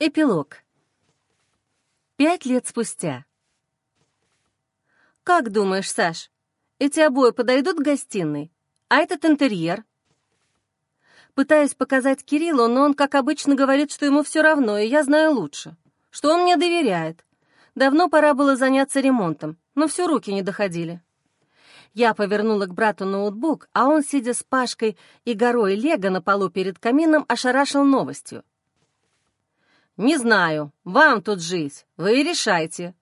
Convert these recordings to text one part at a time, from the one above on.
Эпилог. Пять лет спустя. «Как думаешь, Саш, эти обои подойдут к гостиной? А этот интерьер?» Пытаюсь показать Кириллу, но он, как обычно, говорит, что ему все равно, и я знаю лучше, что он мне доверяет. Давно пора было заняться ремонтом, но все руки не доходили. Я повернула к брату ноутбук, а он, сидя с Пашкой и горой лего на полу перед камином, ошарашил новостью. «Не знаю. Вам тут жить. Вы и решайте».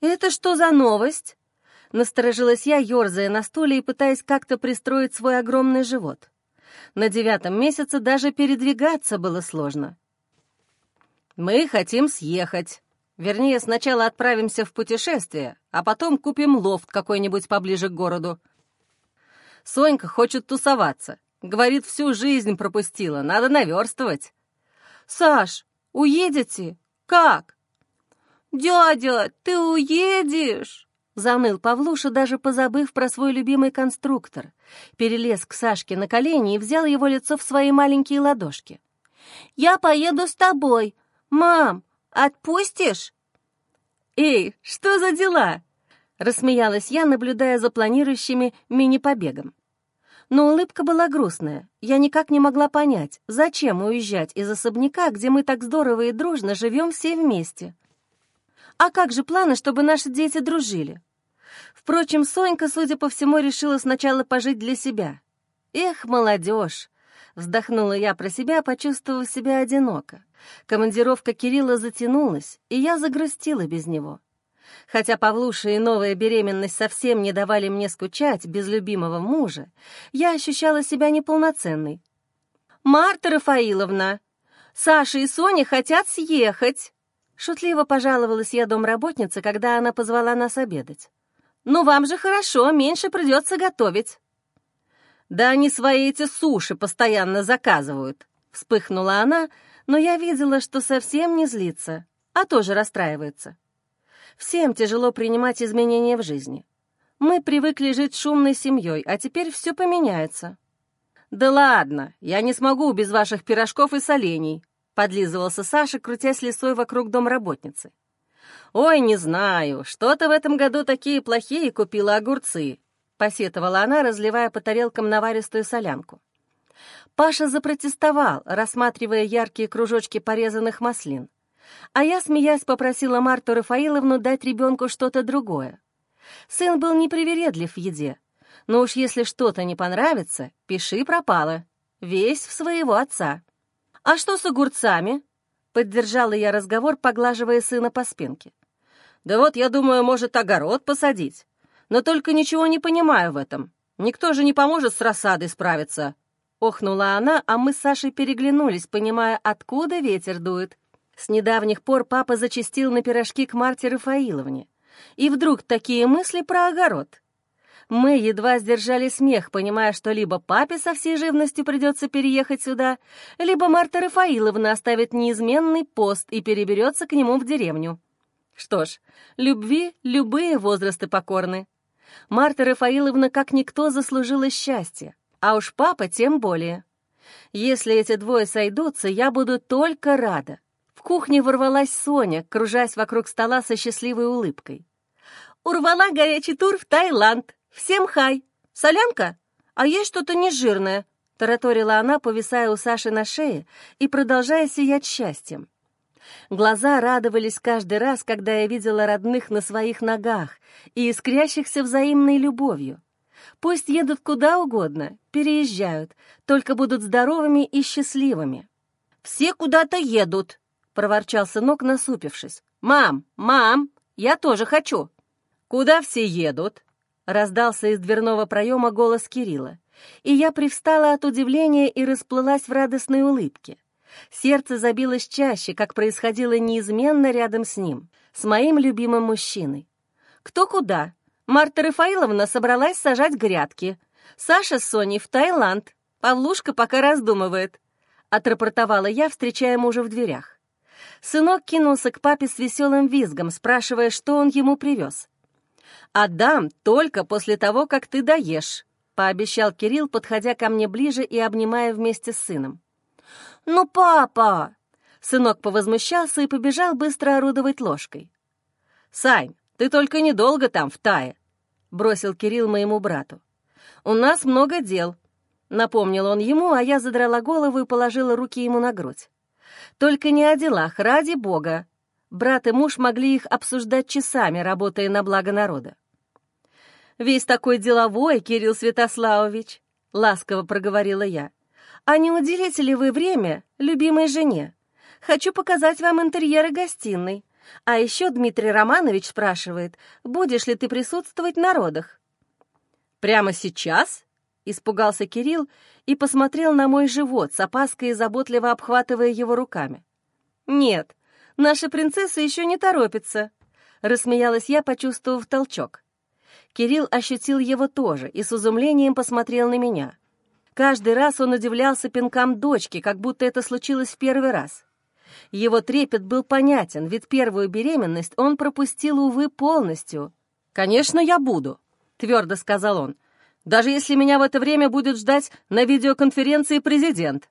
«Это что за новость?» Насторожилась я, ерзая на стуле и пытаясь как-то пристроить свой огромный живот. На девятом месяце даже передвигаться было сложно. «Мы хотим съехать. Вернее, сначала отправимся в путешествие, а потом купим лофт какой-нибудь поближе к городу. Сонька хочет тусоваться. Говорит, всю жизнь пропустила, надо наверстывать». «Саш, Уедете? Как?» «Дядя, ты уедешь?» Заныл Павлуша, даже позабыв про свой любимый конструктор. Перелез к Сашке на колени и взял его лицо в свои маленькие ладошки. «Я поеду с тобой. Мам, отпустишь?» «Эй, что за дела?» — рассмеялась я, наблюдая за планирующими мини-побегом. Но улыбка была грустная. Я никак не могла понять, зачем уезжать из особняка, где мы так здорово и дружно живем все вместе. А как же планы, чтобы наши дети дружили? Впрочем, Сонька, судя по всему, решила сначала пожить для себя. Эх, молодежь! Вздохнула я про себя, почувствовав себя одиноко. Командировка Кирилла затянулась, и я загрустила без него. Хотя Павлуша и новая беременность совсем не давали мне скучать без любимого мужа, я ощущала себя неполноценной. «Марта Рафаиловна, Саша и Соня хотят съехать!» Шутливо пожаловалась я домработнице, когда она позвала нас обедать. «Ну, вам же хорошо, меньше придется готовить». «Да они свои эти суши постоянно заказывают», — вспыхнула она, но я видела, что совсем не злится, а тоже расстраивается. Всем тяжело принимать изменения в жизни. Мы привыкли жить шумной семьей, а теперь все поменяется. «Да ладно, я не смогу без ваших пирожков и солений», — подлизывался Саша, крутясь лесой вокруг домработницы. «Ой, не знаю, что-то в этом году такие плохие купила огурцы», — посетовала она, разливая по тарелкам наваристую солянку. Паша запротестовал, рассматривая яркие кружочки порезанных маслин. А я, смеясь, попросила Марту Рафаиловну дать ребенку что-то другое. Сын был непривередлив в еде, но уж если что-то не понравится, пиши пропало. Весь в своего отца. «А что с огурцами?» — поддержала я разговор, поглаживая сына по спинке. «Да вот, я думаю, может, огород посадить. Но только ничего не понимаю в этом. Никто же не поможет с рассадой справиться». Охнула она, а мы с Сашей переглянулись, понимая, откуда ветер дует. С недавних пор папа зачастил на пирожки к Марте Рафаиловне. И вдруг такие мысли про огород. Мы едва сдержали смех, понимая, что либо папе со всей живностью придется переехать сюда, либо Марта Рафаиловна оставит неизменный пост и переберется к нему в деревню. Что ж, любви любые возрасты покорны. Марта Рафаиловна как никто заслужила счастья, а уж папа тем более. Если эти двое сойдутся, я буду только рада. В кухне ворвалась Соня, кружась вокруг стола со счастливой улыбкой. «Урвала горячий тур в Таиланд. Всем хай! Солянка? А есть что-то нежирное?» — тараторила она, повисая у Саши на шее и продолжая сиять счастьем. Глаза радовались каждый раз, когда я видела родных на своих ногах и искрящихся взаимной любовью. Пусть едут куда угодно, переезжают, только будут здоровыми и счастливыми. «Все куда-то едут», проворчал сынок, насупившись. «Мам, мам, я тоже хочу!» «Куда все едут?» — раздался из дверного проема голос Кирилла. И я привстала от удивления и расплылась в радостной улыбке. Сердце забилось чаще, как происходило неизменно рядом с ним, с моим любимым мужчиной. «Кто куда?» Марта Рафаиловна собралась сажать грядки. Саша с Соней в Таиланд. Павлушка пока раздумывает. Отрапортовала я, встречая мужа в дверях. Сынок кинулся к папе с веселым визгом, спрашивая, что он ему привез. «Отдам только после того, как ты доешь», — пообещал Кирилл, подходя ко мне ближе и обнимая вместе с сыном. «Ну, папа!» Сынок повозмущался и побежал быстро орудовать ложкой. «Сань, ты только недолго там, в тае», — бросил Кирилл моему брату. «У нас много дел», — напомнил он ему, а я задрала голову и положила руки ему на грудь. «Только не о делах, ради бога». Брат и муж могли их обсуждать часами, работая на благо народа. «Весь такой деловой, Кирилл Святославович», — ласково проговорила я. «А не уделите ли вы время любимой жене? Хочу показать вам интерьеры гостиной. А еще Дмитрий Романович спрашивает, будешь ли ты присутствовать на родах?» «Прямо сейчас?» — испугался Кирилл и посмотрел на мой живот с опаской и заботливо обхватывая его руками. «Нет, наша принцесса еще не торопится», — рассмеялась я, почувствовав толчок. Кирилл ощутил его тоже и с изумлением посмотрел на меня. Каждый раз он удивлялся пинкам дочки, как будто это случилось в первый раз. Его трепет был понятен, ведь первую беременность он пропустил, увы, полностью. «Конечно, я буду», — твердо сказал он, «даже если меня в это время будет ждать на видеоконференции президент».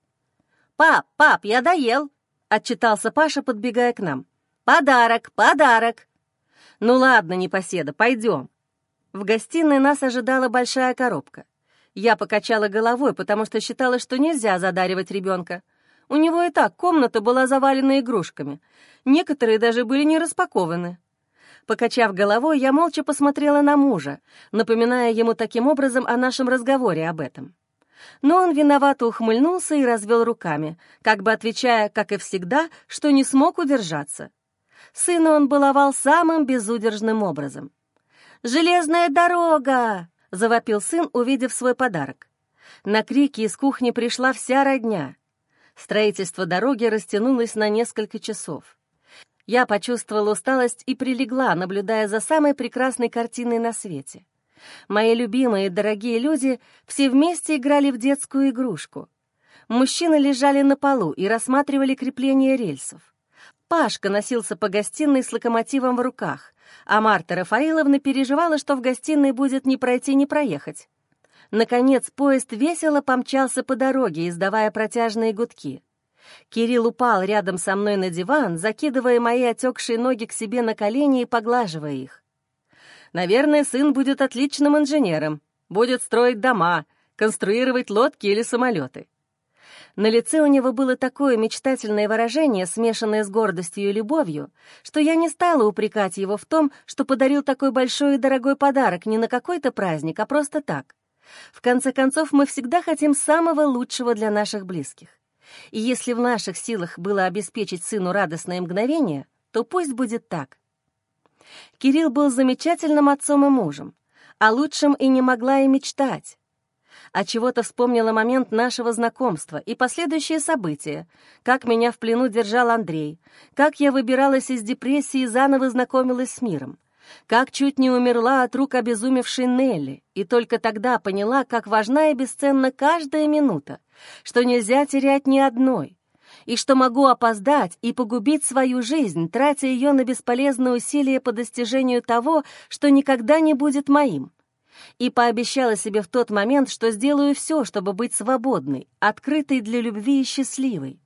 «Пап, пап, я доел», — отчитался Паша, подбегая к нам. «Подарок, подарок!» «Ну ладно, непоседа, пойдем». В гостиной нас ожидала большая коробка. Я покачала головой, потому что считала, что нельзя задаривать ребенка. У него и так комната была завалена игрушками. Некоторые даже были не распакованы. Покачав головой, я молча посмотрела на мужа, напоминая ему таким образом о нашем разговоре об этом. Но он виновато ухмыльнулся и развел руками, как бы отвечая, как и всегда, что не смог удержаться. Сына он баловал самым безудержным образом. «Железная дорога!» — завопил сын, увидев свой подарок. На крики из кухни пришла вся родня. Строительство дороги растянулось на несколько часов. Я почувствовала усталость и прилегла, наблюдая за самой прекрасной картиной на свете. Мои любимые дорогие люди все вместе играли в детскую игрушку. Мужчины лежали на полу и рассматривали крепление рельсов. Пашка носился по гостиной с локомотивом в руках, а Марта Рафаиловна переживала, что в гостиной будет не пройти, не проехать. Наконец поезд весело помчался по дороге, издавая протяжные гудки. Кирилл упал рядом со мной на диван, закидывая мои отекшие ноги к себе на колени и поглаживая их. Наверное, сын будет отличным инженером, будет строить дома, конструировать лодки или самолеты. На лице у него было такое мечтательное выражение, смешанное с гордостью и любовью, что я не стала упрекать его в том, что подарил такой большой и дорогой подарок не на какой-то праздник, а просто так. В конце концов, мы всегда хотим самого лучшего для наших близких. И если в наших силах было обеспечить сыну радостное мгновение, то пусть будет так. Кирилл был замечательным отцом и мужем, а лучшим и не могла и мечтать. А чего-то вспомнила момент нашего знакомства и последующие события, как меня в плену держал Андрей, как я выбиралась из депрессии и заново знакомилась с миром, как чуть не умерла от рук обезумевшей Нелли, и только тогда поняла, как важна и бесценна каждая минута, что нельзя терять ни одной, и что могу опоздать и погубить свою жизнь, тратя ее на бесполезные усилия по достижению того, что никогда не будет моим. И пообещала себе в тот момент, что сделаю все, чтобы быть свободной, открытой для любви и счастливой.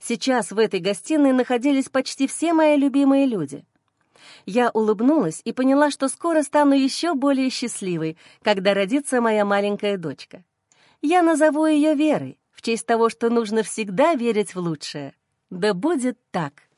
Сейчас в этой гостиной находились почти все мои любимые люди — я улыбнулась и поняла, что скоро стану еще более счастливой, когда родится моя маленькая дочка. Я назову ее Верой, в честь того, что нужно всегда верить в лучшее. Да будет так.